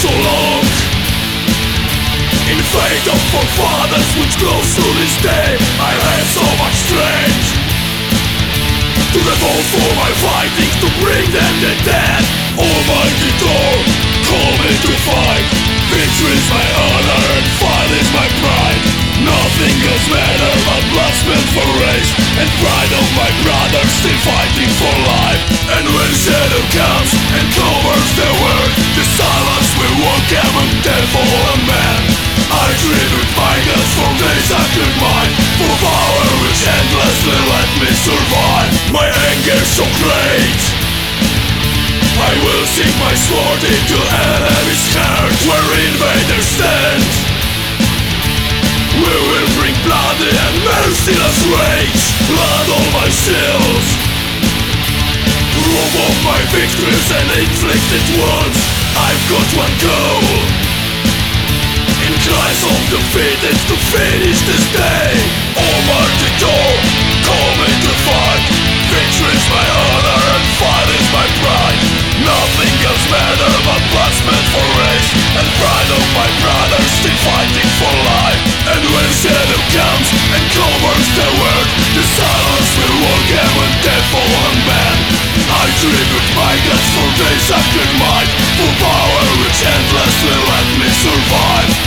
so long. In the fate of forefathers which grows to this day I have so much strength To revolt for my fighting To bring them the dead Almighty Thor Call me to fight. Victory is my honor and fight is my pride. Nothing else matter but blood spent for race And pride of my brothers still so great. I will sink my sword into enemy's heart Where invaders stand. We will bring bloody and merciless rage Blood on my shield. Proof of my victories and inflicted wounds. I've got one goal. In cries of defeated to finish this day. Almighty Thor, death fallen man. I tribute my guts for days I could mine. For power which endlessly let me survive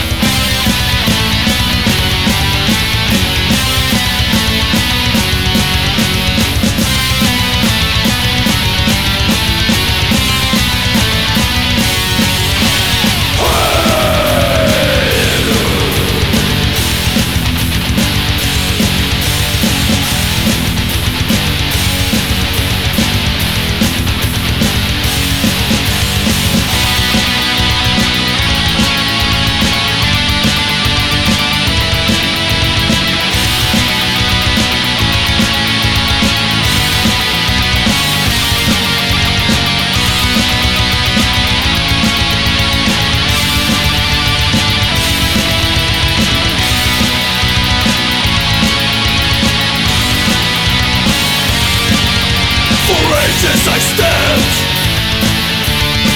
Ages I stand.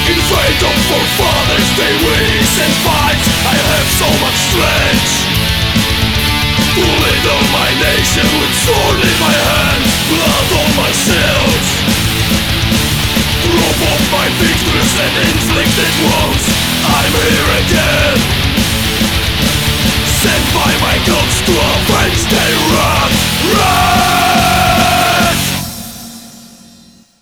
In fate of forefathers they wish and fight I have so much strength. To lead on my nation with sword in my hand Blood on my shield. Proof of my victories and inflicted wounds I'm here again. Sent by my gods to avenge